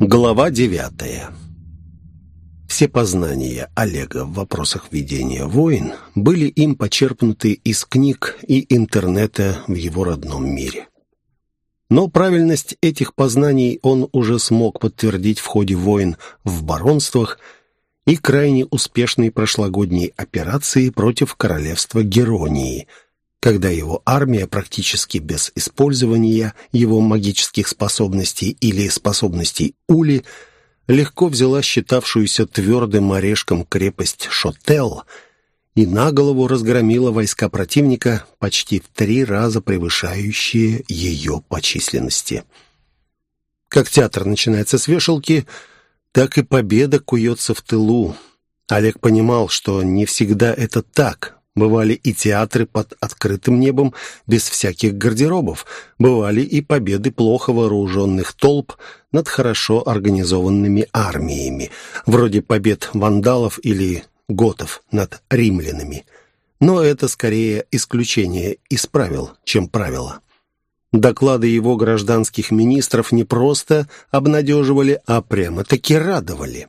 Глава девятая Все познания Олега в вопросах ведения войн были им почерпнуты из книг и интернета в его родном мире. Но правильность этих познаний он уже смог подтвердить в ходе войн в баронствах и крайне успешной прошлогодней операции против королевства Геронии – когда его армия практически без использования его магических способностей или способностей Ули легко взяла считавшуюся твердым орешком крепость Шотел и на голову разгромила войска противника, почти в три раза превышающие ее по численности. Как театр начинается с вешалки, так и победа куется в тылу. Олег понимал, что не всегда это так, Бывали и театры под открытым небом, без всяких гардеробов. Бывали и победы плохо вооруженных толп над хорошо организованными армиями, вроде побед вандалов или готов над римлянами. Но это скорее исключение из правил, чем правило. Доклады его гражданских министров не просто обнадеживали, а прямо-таки радовали.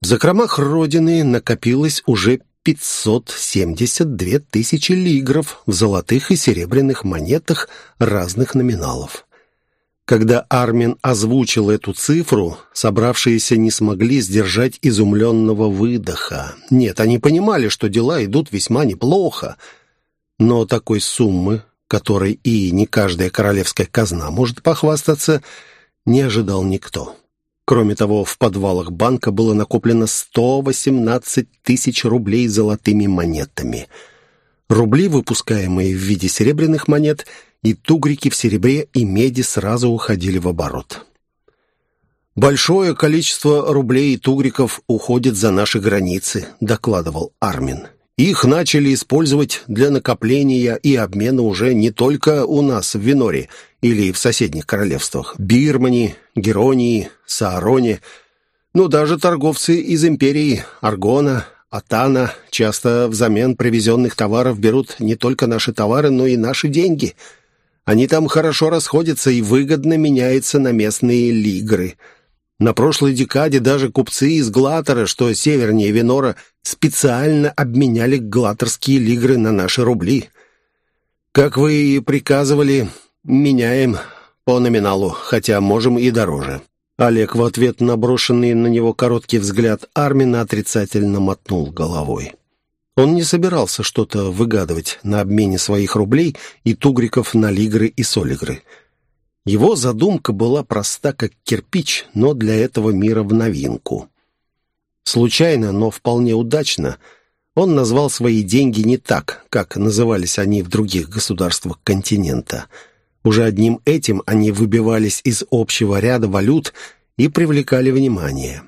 В закромах Родины накопилось уже 572 тысячи лигров в золотых и серебряных монетах разных номиналов. Когда Армин озвучил эту цифру, собравшиеся не смогли сдержать изумленного выдоха. Нет, они понимали, что дела идут весьма неплохо, но такой суммы, которой и не каждая королевская казна может похвастаться, не ожидал никто. Кроме того, в подвалах банка было накоплено 118 тысяч рублей золотыми монетами. Рубли, выпускаемые в виде серебряных монет, и тугрики в серебре и меди сразу уходили в оборот. «Большое количество рублей и тугриков уходит за наши границы», — докладывал Армин. «Их начали использовать для накопления и обмена уже не только у нас в Виноре или в соседних королевствах — Бирмани, Геронии, Саароне. Ну, даже торговцы из империи Аргона, Атана часто взамен привезенных товаров берут не только наши товары, но и наши деньги. Они там хорошо расходятся и выгодно меняются на местные лигры. На прошлой декаде даже купцы из Глатора, что севернее Венора, специально обменяли глаторские лигры на наши рубли. Как вы и приказывали, меняем по номиналу, хотя можем и дороже». Олег в ответ на брошенный на него короткий взгляд Армина отрицательно мотнул головой. Он не собирался что-то выгадывать на обмене своих рублей и тугриков на лигры и солигры. Его задумка была проста, как кирпич, но для этого мира в новинку. Случайно, но вполне удачно, он назвал свои деньги не так, как назывались они в других государствах континента – уже одним этим они выбивались из общего ряда валют и привлекали внимание.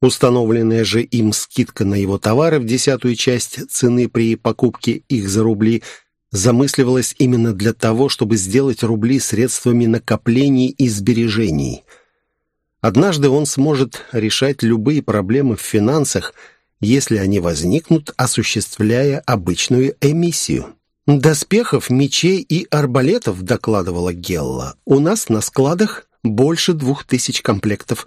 Установленная же им скидка на его товары в десятую часть цены при покупке их за рубли замысливалась именно для того, чтобы сделать рубли средствами накоплений и сбережений. Однажды он сможет решать любые проблемы в финансах, если они возникнут, осуществляя обычную эмиссию. «Доспехов, мечей и арбалетов», — докладывала Гелла. «У нас на складах больше двух тысяч комплектов.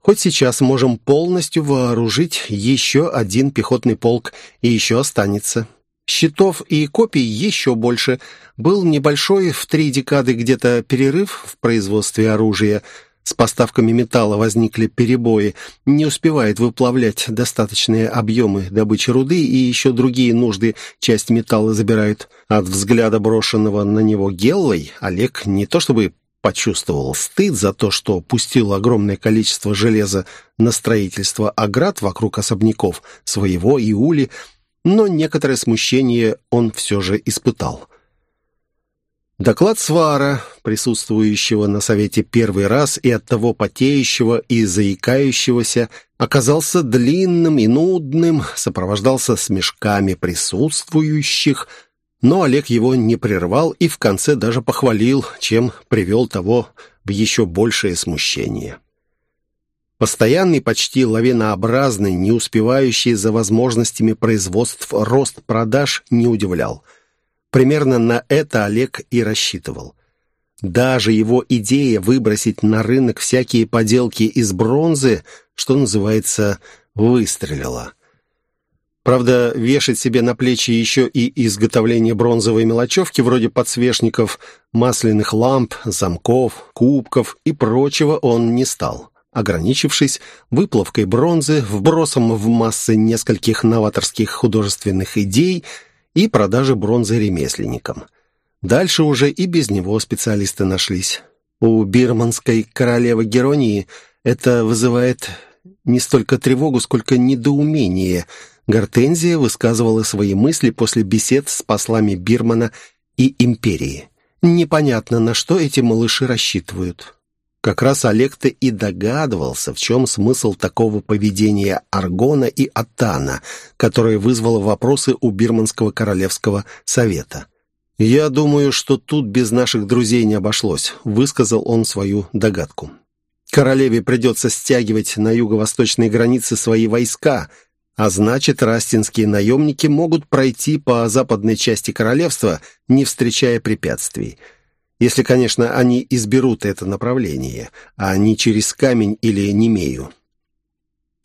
Хоть сейчас можем полностью вооружить еще один пехотный полк, и еще останется. Щитов и копий еще больше. Был небольшой в три декады где-то перерыв в производстве оружия». С поставками металла возникли перебои, не успевает выплавлять достаточные объемы добычи руды и еще другие нужды часть металла забирают. От взгляда брошенного на него Геллой Олег не то чтобы почувствовал стыд за то, что пустил огромное количество железа на строительство оград вокруг особняков своего и Ули, но некоторое смущение он все же испытал. Доклад Свара, присутствующего на совете первый раз и оттого потеющего и заикающегося, оказался длинным и нудным, сопровождался смешками присутствующих, но Олег его не прервал и в конце даже похвалил, чем привел того в еще большее смущение. Постоянный, почти лавинообразный, не успевающий за возможностями производств рост продаж не удивлял – Примерно на это Олег и рассчитывал. Даже его идея выбросить на рынок всякие поделки из бронзы, что называется, выстрелила. Правда, вешать себе на плечи еще и изготовление бронзовой мелочевки вроде подсвечников, масляных ламп, замков, кубков и прочего он не стал, ограничившись выплавкой бронзы, вбросом в массы нескольких новаторских художественных идей и продажей бронзы ремесленникам. Дальше уже и без него специалисты нашлись. У бирманской королевы Геронии это вызывает не столько тревогу, сколько недоумение – Гортензия высказывала свои мысли после бесед с послами Бирмана и Империи. Непонятно, на что эти малыши рассчитывают. Как раз Олег-то и догадывался, в чем смысл такого поведения Аргона и Атана, которое вызвало вопросы у Бирманского королевского совета. «Я думаю, что тут без наших друзей не обошлось», — высказал он свою догадку. «Королеве придется стягивать на юго-восточной границе свои войска», а значит, растинские наемники могут пройти по западной части королевства, не встречая препятствий. Если, конечно, они изберут это направление, а не через камень или Немею.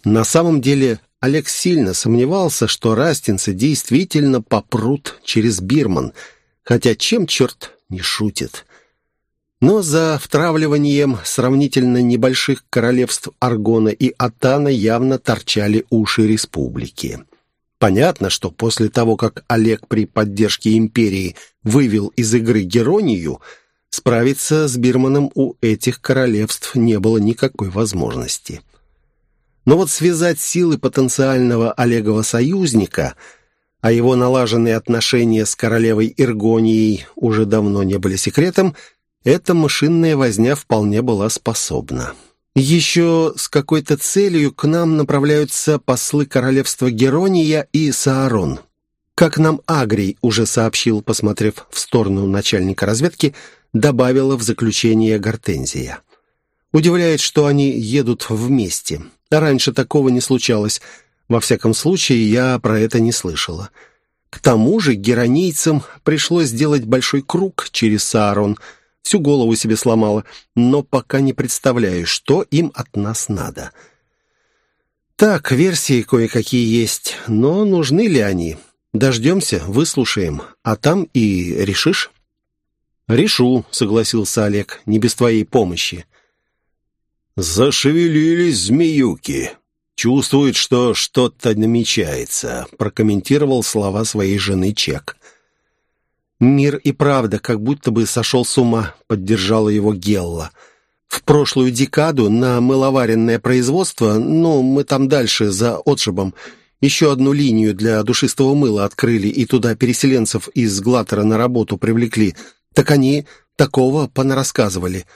На самом деле, Олег сильно сомневался, что растинцы действительно попрут через Бирман, хотя чем черт не шутит. Но за втравливанием сравнительно небольших королевств Аргона и Атана явно торчали уши республики. Понятно, что после того, как Олег при поддержке империи вывел из игры Геронию, справиться с Бирманом у этих королевств не было никакой возможности. Но вот связать силы потенциального Олегова союзника, а его налаженные отношения с королевой Иргонией уже давно не были секретом – эта машинная возня вполне была способна. Еще с какой-то целью к нам направляются послы королевства Герония и Саарон. Как нам Агрий уже сообщил, посмотрев в сторону начальника разведки, добавила в заключение Гортензия. Удивляет, что они едут вместе. Раньше такого не случалось. Во всяком случае, я про это не слышала. К тому же геронийцам пришлось сделать большой круг через Саарон – всю голову себе сломала, но пока не представляю, что им от нас надо. Так, версии кое-какие есть, но нужны ли они? Дождемся, выслушаем, а там и решишь. «Решу», — согласился Олег, — «не без твоей помощи». «Зашевелились змеюки. Чувствуют, что что-то намечается», — прокомментировал слова своей жены Чек. «Мир и правда как будто бы сошел с ума», — поддержала его Гелла. «В прошлую декаду на мыловаренное производство, ну, мы там дальше, за отшибом, еще одну линию для душистого мыла открыли и туда переселенцев из Глатера на работу привлекли. Так они такого понарассказывали.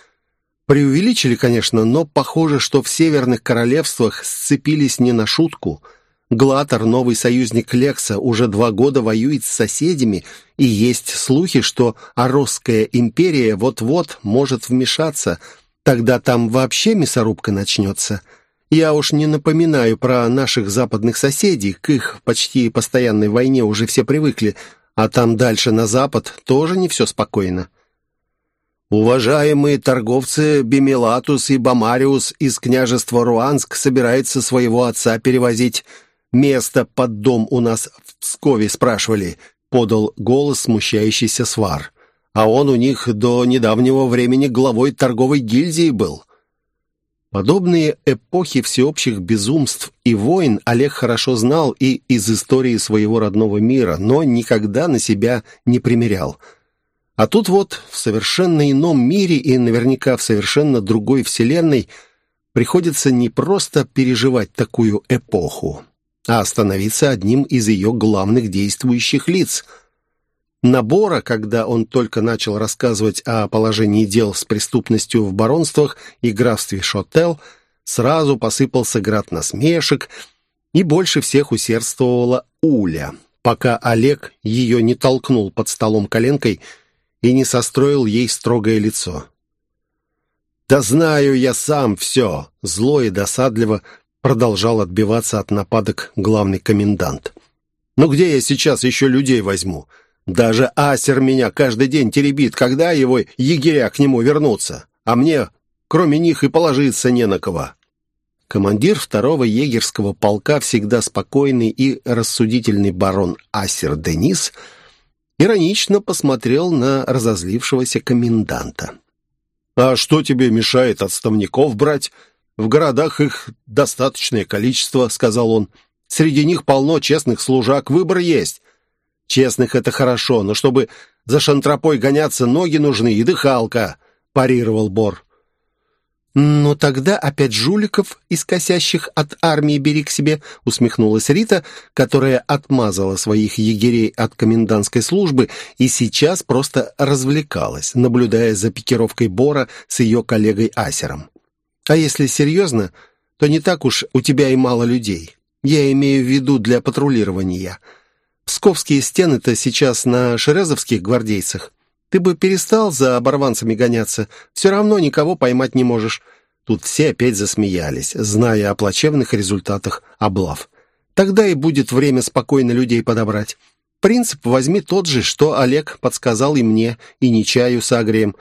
Преувеличили, конечно, но похоже, что в северных королевствах сцепились не на шутку». Глатор, новый союзник Лекса, уже два года воюет с соседями, и есть слухи, что Оросская империя вот-вот может вмешаться. Тогда там вообще мясорубка начнется. Я уж не напоминаю про наших западных соседей, к их почти постоянной войне уже все привыкли, а там дальше на запад тоже не все спокойно. Уважаемые торговцы Бемилатус и Бамариус из княжества Руанск собираются своего отца перевозить Место под дом у нас в Пскове спрашивали», — подал голос смущающийся свар. «А он у них до недавнего времени главой торговой гильдии был». Подобные эпохи всеобщих безумств и войн Олег хорошо знал и из истории своего родного мира, но никогда на себя не примерял. А тут вот в совершенно ином мире и наверняка в совершенно другой вселенной приходится не просто переживать такую эпоху, а становиться одним из ее главных действующих лиц. Набора, когда он только начал рассказывать о положении дел с преступностью в баронствах и графстве Шотел, сразу посыпался град насмешек, и больше всех усердствовала Уля, пока Олег ее не толкнул под столом коленкой и не состроил ей строгое лицо. «Да знаю я сам все!» Зло и досадливо Продолжал отбиваться от нападок главный комендант. «Ну где я сейчас еще людей возьму? Даже Асер меня каждый день теребит, когда его егеря к нему вернутся. А мне, кроме них, и положиться не на кого». Командир второго егерского полка, всегда спокойный и рассудительный барон Асер Денис, иронично посмотрел на разозлившегося коменданта. «А что тебе мешает отставников брать? В городах их достаточное количество», — сказал он. «Среди них полно честных служак, выбор есть. Честных — это хорошо, но чтобы за шантропой гоняться, ноги нужны и дыхалка», — парировал Бор. «Но тогда опять жуликов, искосящих от армии, бери к себе», — усмехнулась Рита, которая отмазала своих егерей от комендантской службы и сейчас просто развлекалась, наблюдая за пикировкой Бора с ее коллегой Асером. «А если серьезно, то не так уж у тебя и мало людей. Я имею в виду для патрулирования. Псковские стены-то сейчас на шерезовских гвардейцах. Ты бы перестал за оборванцами гоняться. Все равно никого поймать не можешь». Тут все опять засмеялись, зная о плачевных результатах облав. «Тогда и будет время спокойно людей подобрать. Принцип возьми тот же, что Олег подсказал и мне, и не чаю с агрием.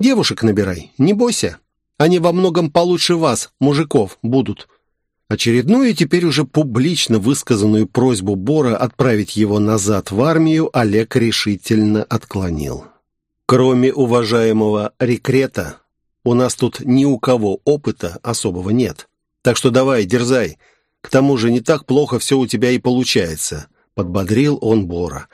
Девушек набирай, не бойся. Они во многом получше вас, мужиков, будут». Очередную теперь уже публично высказанную просьбу Бора отправить его назад в армию Олег решительно отклонил. Кроме уважаемого рекрета, у нас тут ни у кого опыта особого нет. Так что давай, дерзай. К тому же не так плохо все у тебя и получается», — подбодрил он Бора.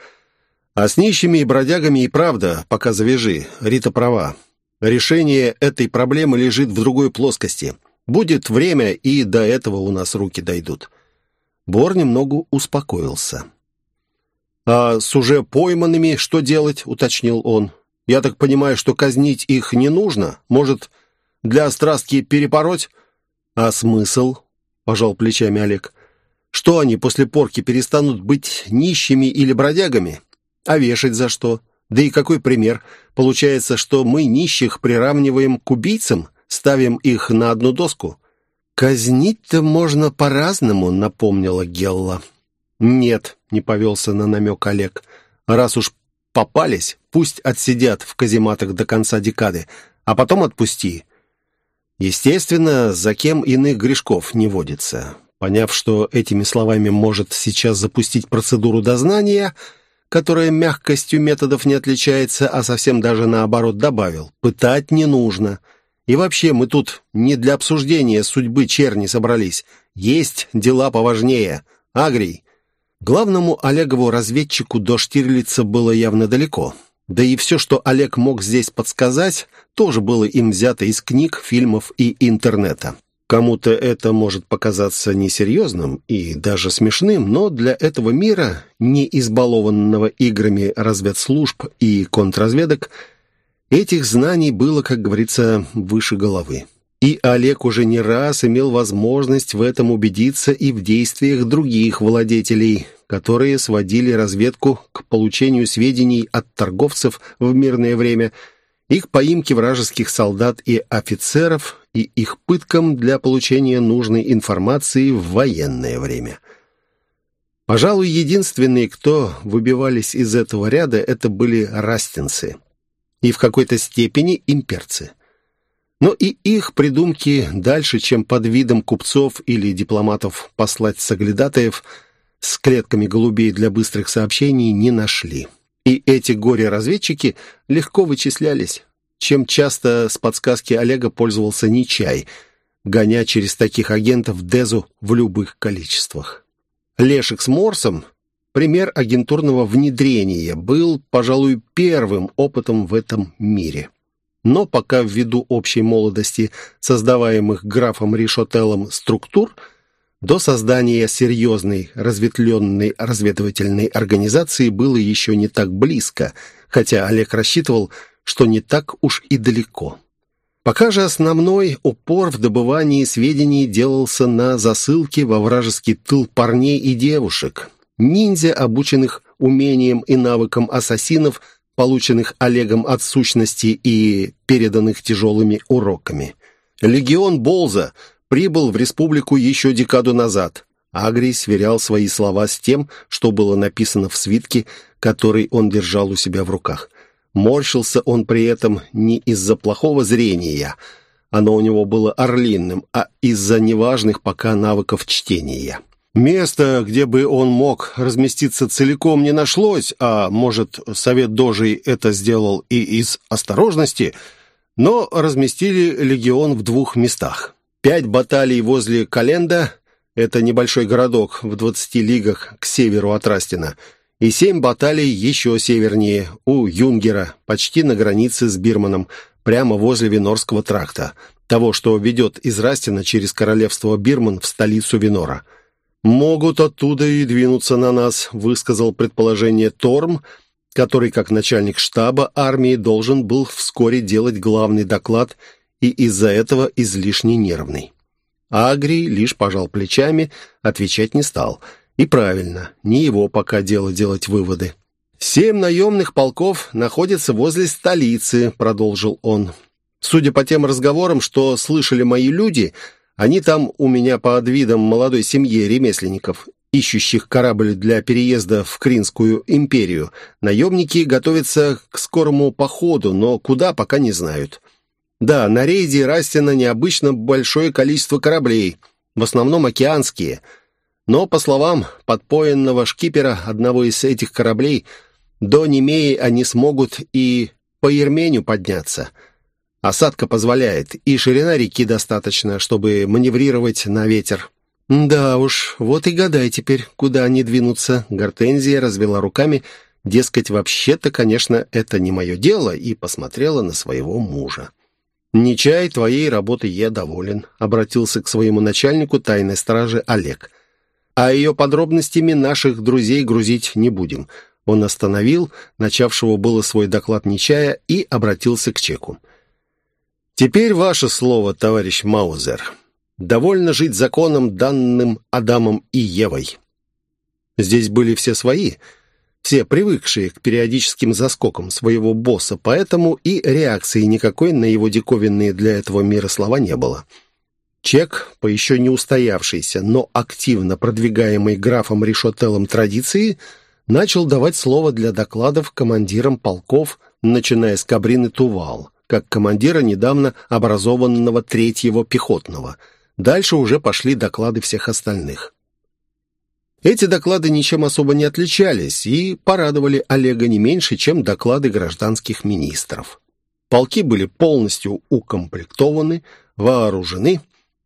«А с нищими и бродягами и правда, пока завяжи, Рита права. Решение этой проблемы лежит в другой плоскости. Будет время, и до этого у нас руки дойдут». Бор немного успокоился. «А с уже пойманными что делать?» — уточнил он. Я так понимаю, что казнить их не нужно? Может, для острастки перепороть? А смысл? Пожал плечами Олег. Что они после порки перестанут быть нищими или бродягами? А вешать за что? Да и какой пример? Получается, что мы нищих приравниваем к убийцам, ставим их на одну доску? «Казнить-то можно по-разному», — напомнила Гелла. «Нет», — не повелся на намек Олег. «Раз уж попались, пусть отсидят в казематах до конца декады, а потом отпусти. Естественно, за кем иных грешков не водится. Поняв, что этими словами может сейчас запустить процедуру дознания, которая мягкостью методов не отличается, а совсем даже наоборот добавил, пытать не нужно. И вообще, мы тут не для обсуждения судьбы черни собрались. Есть дела поважнее. Агрий, Главному Олегову разведчику до Штирлица было явно далеко. Да и все, что Олег мог здесь подсказать, тоже было им взято из книг, фильмов и интернета. Кому-то это может показаться несерьезным и даже смешным, но для этого мира, не избалованного играми разведслужб и контрразведок, этих знаний было, как говорится, выше головы. И Олег уже не раз имел возможность в этом убедиться и в действиях других владетелей, которые сводили разведку к получению сведений от торговцев в мирное время и к поимке вражеских солдат и офицеров и их пыткам для получения нужной информации в военное время. Пожалуй, единственные, кто выбивались из этого ряда, это были растинцы и в какой-то степени имперцы – но и их придумки дальше, чем под видом купцов или дипломатов послать соглядатаев с клетками голубей для быстрых сообщений не нашли. И эти горе-разведчики легко вычислялись, чем часто с подсказки Олега пользовался Нечай, гоня через таких агентов Дезу в любых количествах. Лешек с Морсом, пример агентурного внедрения, был, пожалуй, первым опытом в этом мире. Но пока ввиду общей молодости создаваемых графом Ришотеллом структур до создания серьезной разветвленной разведывательной организации было еще не так близко, хотя Олег рассчитывал, что не так уж и далеко. Пока же основной упор в добывании сведений делался на засылке во вражеский тыл парней и девушек, ниндзя, обученных умением и навыкам ассасинов полученных Олегом от сущности и переданных тяжелыми уроками. Легион Болза прибыл в республику еще декаду назад, Агрий сверял свои слова с тем, что было написано в свитке, который он держал у себя в руках. Морщился он при этом не из-за плохого зрения, оно у него было орлиным, а из-за неважных пока навыков чтения. Место, где бы он мог разместиться целиком, не нашлось, а, может, Совет Дожей это сделал и из осторожности, но разместили легион в двух местах. Пять баталий возле Календа — это небольшой городок в 20 лигах к северу от Растина, и семь баталий еще севернее, у Юнгера, почти на границе с Бирманом, прямо возле Винорского тракта, того, что ведет из Растина через королевство Бирман в столицу Винора — «Могут оттуда и двинуться на нас», — высказал предположение Торм, который, как начальник штаба армии, должен был вскоре делать главный доклад и из-за этого излишне нервный. Агри лишь пожал плечами, отвечать не стал. И правильно, не его пока дело делать выводы. «Семь наемных полков находятся возле столицы», — продолжил он. «Судя по тем разговорам, что слышали мои люди, — они там у меня под видом молодой семьи ремесленников, ищущих корабль для переезда в Кринскую империю. Наемники готовятся к скорому походу, но куда, пока не знают. Да, на рейде Растина необычно большое количество кораблей, в основном океанские. Но, по словам подпоенного шкипера одного из этих кораблей, до Немеи они смогут и по Ерменю подняться – Осадка позволяет, и ширина реки достаточно, чтобы маневрировать на ветер. «Да уж, вот и гадай теперь, куда они двинутся». Гортензия развела руками, дескать, вообще-то, конечно, это не мое дело, и посмотрела на своего мужа. «Не чай, твоей работы я доволен», — обратился к своему начальнику тайной стражи Олег. «А ее подробностями наших друзей грузить не будем». Он остановил, начавшего было свой доклад Нечая, и обратился к Чеку. Теперь ваше слово, товарищ Маузер. Довольно жить законом, данным Адамом и Евой. Здесь были все свои, все привыкшие к периодическим заскокам своего босса, поэтому и реакции никакой на его диковинные для этого мира слова не было. Чек, по еще не устоявшейся, но активно продвигаемой графом Ришотеллом традиции, начал давать слово для докладов командирам полков, начиная с Кабрины Тувал как командира недавно образованного третьего пехотного. Дальше уже пошли доклады всех остальных. Эти доклады ничем особо не отличались и порадовали Олега не меньше, чем доклады гражданских министров. Полки были полностью укомплектованы, вооружены,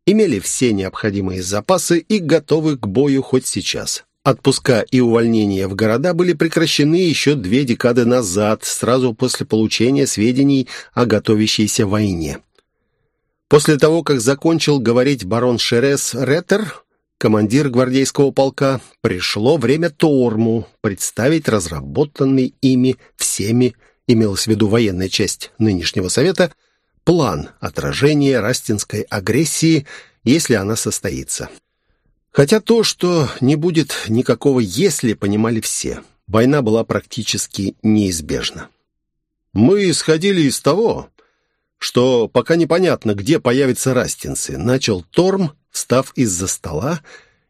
имели все необходимые запасы и готовы к бою хоть сейчас. Отпуска и увольнения в города были прекращены еще две декады назад, сразу после получения сведений о готовящейся войне. После того, как закончил говорить барон Шерес Реттер, командир гвардейского полка, пришло время Торму представить разработанный ими всеми, имелась в виду военная часть нынешнего совета, план отражения растинской агрессии, если она состоится. Хотя то, что не будет никакого «если», понимали все. Война была практически неизбежна. «Мы исходили из того, что пока непонятно, где появятся растинцы», начал Торм, встав из-за стола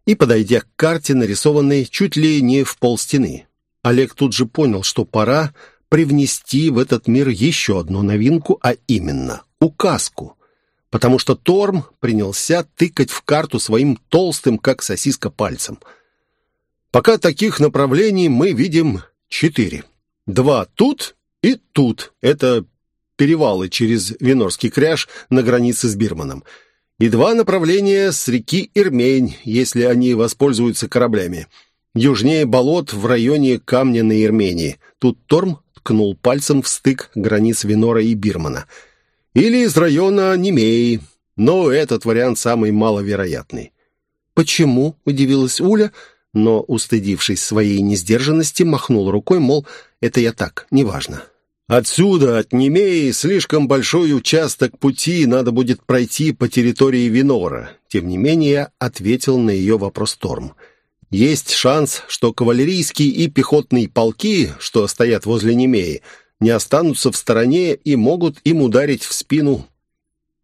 и подойдя к карте, нарисованной чуть ли не в полстены. Олег тут же понял, что пора привнести в этот мир еще одну новинку, а именно указку потому что Торм принялся тыкать в карту своим толстым, как сосиска, пальцем. Пока таких направлений мы видим четыре. Два тут и тут. Это перевалы через Винорский кряж на границе с Бирманом. И два направления с реки Ирмень, если они воспользуются кораблями. Южнее болот в районе Камня на Ирмении. Тут Торм ткнул пальцем в стык границ Винора и Бирмана — или из района Немеи, но этот вариант самый маловероятный. «Почему?» — удивилась Уля, но, устыдившись своей несдержанности, махнул рукой, мол, это я так, неважно. Отсюда, от Немеи, слишком большой участок пути надо будет пройти по территории Винора. Тем не менее, ответил на ее вопрос Торм. Есть шанс, что кавалерийские и пехотные полки, что стоят возле Немеи, не останутся в стороне и могут им ударить в спину.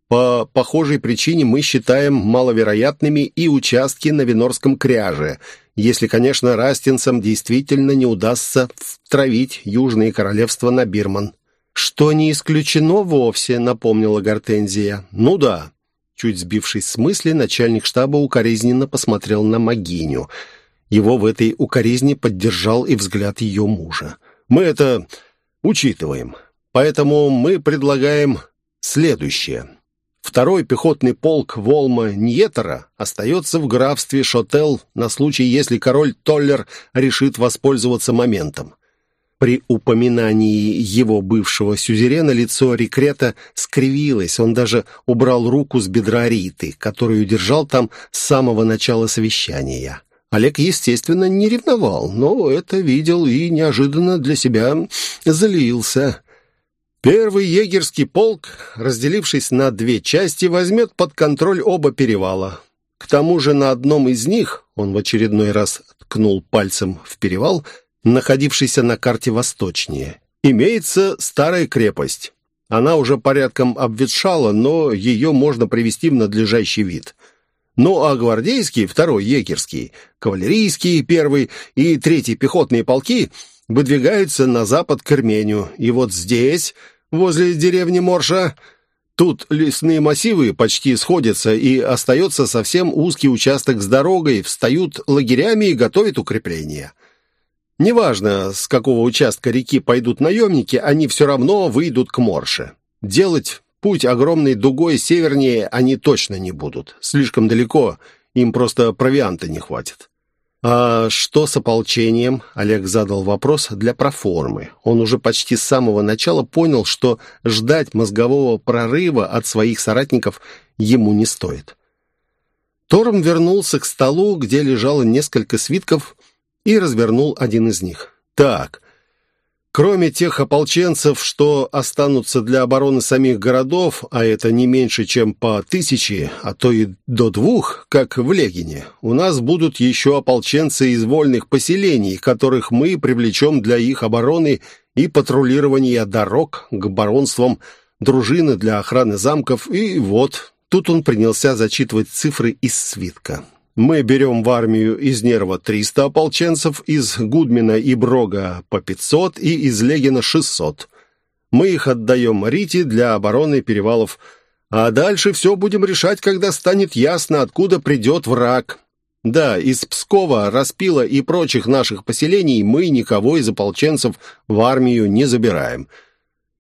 По похожей причине мы считаем маловероятными и участки на Винорском кряже, если, конечно, растинцам действительно не удастся втравить Южные Королевства на Бирман. «Что не исключено вовсе», — напомнила Гортензия. «Ну да». Чуть сбившись с мысли, начальник штаба укоризненно посмотрел на Магиню. Его в этой укоризне поддержал и взгляд ее мужа. «Мы это учитываем. Поэтому мы предлагаем следующее. Второй пехотный полк Волма Ньетера остается в графстве Шотел на случай, если король Толлер решит воспользоваться моментом. При упоминании его бывшего сюзерена лицо Рекрета скривилось, он даже убрал руку с бедра Риты, которую держал там с самого начала совещания. Олег, естественно, не ревновал, но это видел и неожиданно для себя злился. Первый егерский полк, разделившись на две части, возьмет под контроль оба перевала. К тому же на одном из них, он в очередной раз ткнул пальцем в перевал, находившийся на карте восточнее, имеется старая крепость. Она уже порядком обветшала, но ее можно привести в надлежащий вид. Ну а гвардейский, второй егерский, кавалерийский, первый и третий пехотные полки выдвигаются на запад к Армению. И вот здесь возле деревни Морша. Тут лесные массивы почти сходятся, и остается совсем узкий участок с дорогой, встают лагерями и готовят укрепления. Неважно, с какого участка реки пойдут наемники, они все равно выйдут к Морше. Делать путь огромной дугой севернее они точно не будут. Слишком далеко, им просто провианта не хватит. «А что с ополчением?» — Олег задал вопрос для проформы. Он уже почти с самого начала понял, что ждать мозгового прорыва от своих соратников ему не стоит. Торм вернулся к столу, где лежало несколько свитков, и развернул один из них. «Так, Кроме тех ополченцев, что останутся для обороны самих городов, а это не меньше, чем по тысяче, а то и до двух, как в Легине, у нас будут еще ополченцы из вольных поселений, которых мы привлечем для их обороны и патрулирования дорог к баронствам, дружины для охраны замков, и вот, тут он принялся зачитывать цифры из свитка. Мы берем в армию из Нерва 300 ополченцев, из Гудмина и Брога по 500 и из Легина 600. Мы их отдаем Рите для обороны перевалов, а дальше все будем решать, когда станет ясно, откуда придет враг. Да, из Пскова, Распила и прочих наших поселений мы никого из ополченцев в армию не забираем.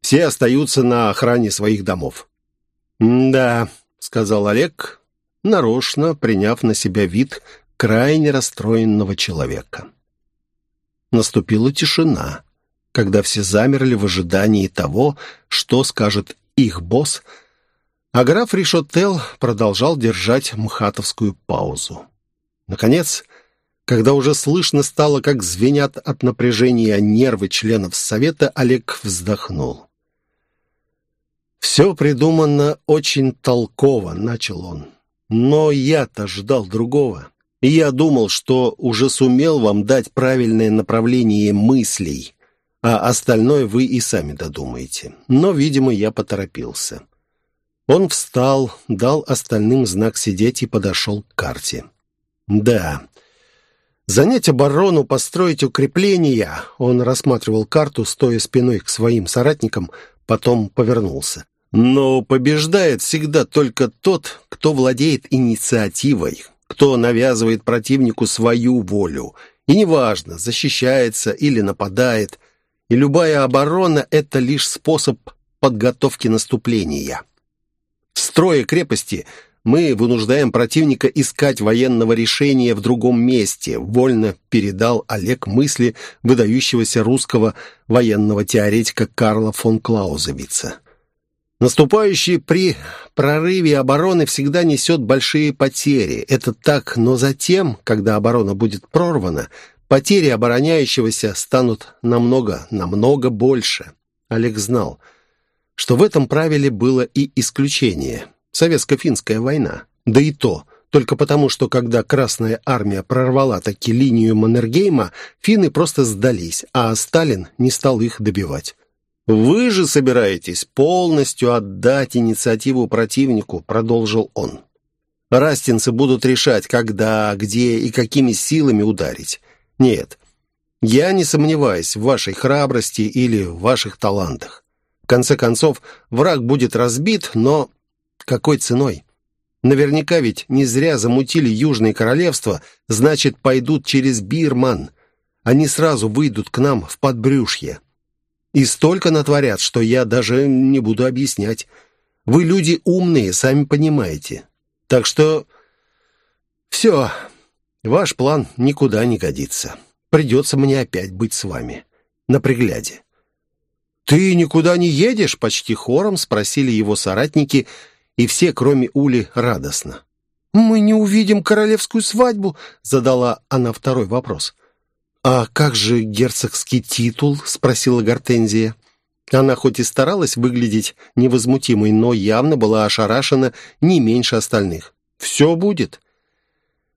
Все остаются на охране своих домов». «Да», — сказал Олег, нарочно приняв на себя вид крайне расстроенного человека. Наступила тишина, когда все замерли в ожидании того, что скажет их босс, а граф Ришотел продолжал держать мхатовскую паузу. Наконец, когда уже слышно стало, как звенят от напряжения нервы членов совета, Олег вздохнул. «Все придумано очень толково», — начал он. Но я-то ждал другого. Я думал, что уже сумел вам дать правильное направление мыслей, а остальное вы и сами додумаете. Но, видимо, я поторопился. Он встал, дал остальным знак сидеть и подошел к карте. «Да, занять оборону, построить укрепления...» Он рассматривал карту, стоя спиной к своим соратникам, потом повернулся. Но побеждает всегда только тот, кто владеет инициативой, кто навязывает противнику свою волю. И неважно, защищается или нападает. И любая оборона — это лишь способ подготовки наступления. В строе крепости мы вынуждаем противника искать военного решения в другом месте, вольно передал Олег мысли выдающегося русского военного теоретика Карла фон Клаузевица. Наступающий при прорыве обороны всегда несет большие потери. Это так, но затем, когда оборона будет прорвана, потери обороняющегося станут намного, намного больше. Олег знал, что в этом правиле было и исключение. Советско-финская война. Да и то, только потому, что когда Красная Армия прорвала таки линию Маннергейма, финны просто сдались, а Сталин не стал их добивать. «Вы же собираетесь полностью отдать инициативу противнику», — продолжил он. «Растинцы будут решать, когда, где и какими силами ударить. Нет, я не сомневаюсь в вашей храбрости или в ваших талантах. В конце концов, враг будет разбит, но какой ценой? Наверняка ведь не зря замутили Южное Королевство, значит, пойдут через Бирман. Они сразу выйдут к нам в подбрюшье. И столько натворят, что я даже не буду объяснять. Вы люди умные, сами понимаете. Так что все, ваш план никуда не годится. Придется мне опять быть с вами. На пригляде». «Ты никуда не едешь?» — почти хором спросили его соратники, и все, кроме Ули, радостно. «Мы не увидим королевскую свадьбу?» — задала она второй вопрос. «А как же герцогский титул?» — спросила Гортензия. Она хоть и старалась выглядеть невозмутимой, но явно была ошарашена не меньше остальных. «Все будет».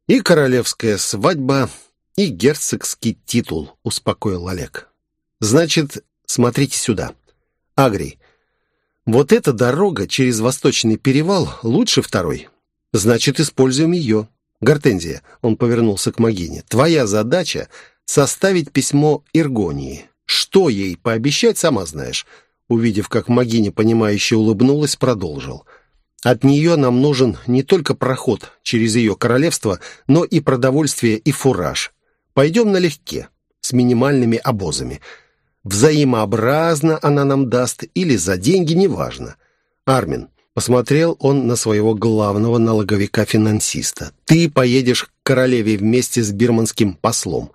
И королевская свадьба, и герцогский титул», — успокоил Олег. «Значит, смотрите сюда. Агрий, вот эта дорога через Восточный перевал лучше второй. Значит, используем ее. Гортензия, он повернулся к Магине, твоя задача — составить письмо Иргонии. Что ей пообещать, сама знаешь». Увидев, как Магиня, понимающе улыбнулась, продолжил. «От нее нам нужен не только проход через ее королевство, но и продовольствие и фураж. Пойдем налегке, с минимальными обозами. Взаимообразно она нам даст или за деньги, неважно. Армин, посмотрел он на своего главного налоговика-финансиста. Ты поедешь к королеве вместе с бирманским послом.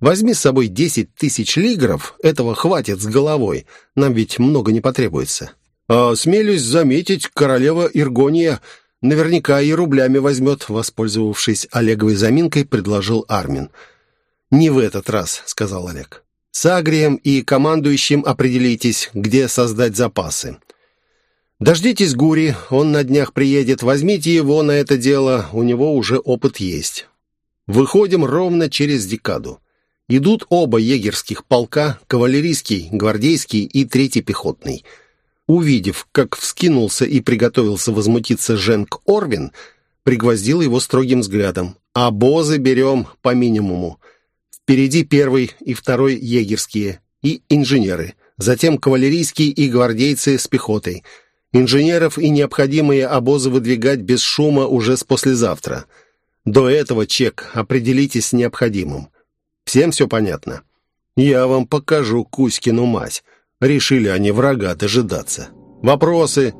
Возьми с собой десять тысяч лигров, этого хватит с головой, нам ведь много не потребуется. А смелюсь заметить, королева Иргония наверняка и рублями возьмет, воспользовавшись Олеговой заминкой, предложил Армин. «Не в этот раз», — сказал Олег. «С Агрием и командующим определитесь, где создать запасы. Дождитесь Гури, он на днях приедет, возьмите его на это дело, у него уже опыт есть. Выходим ровно через декаду. Идут оба егерских полка, кавалерийский, гвардейский и третий пехотный. Увидев, как вскинулся и приготовился возмутиться Женк Орвин, пригвоздил его строгим взглядом. «Обозы берем по минимуму. Впереди первый и второй егерские и инженеры, затем кавалерийские и гвардейцы с пехотой. Инженеров и необходимые обозы выдвигать без шума уже с послезавтра. До этого чек определитесь с необходимым. Всем все понятно? Я вам покажу Кузькину мать. Решили они врага дожидаться. Вопросы?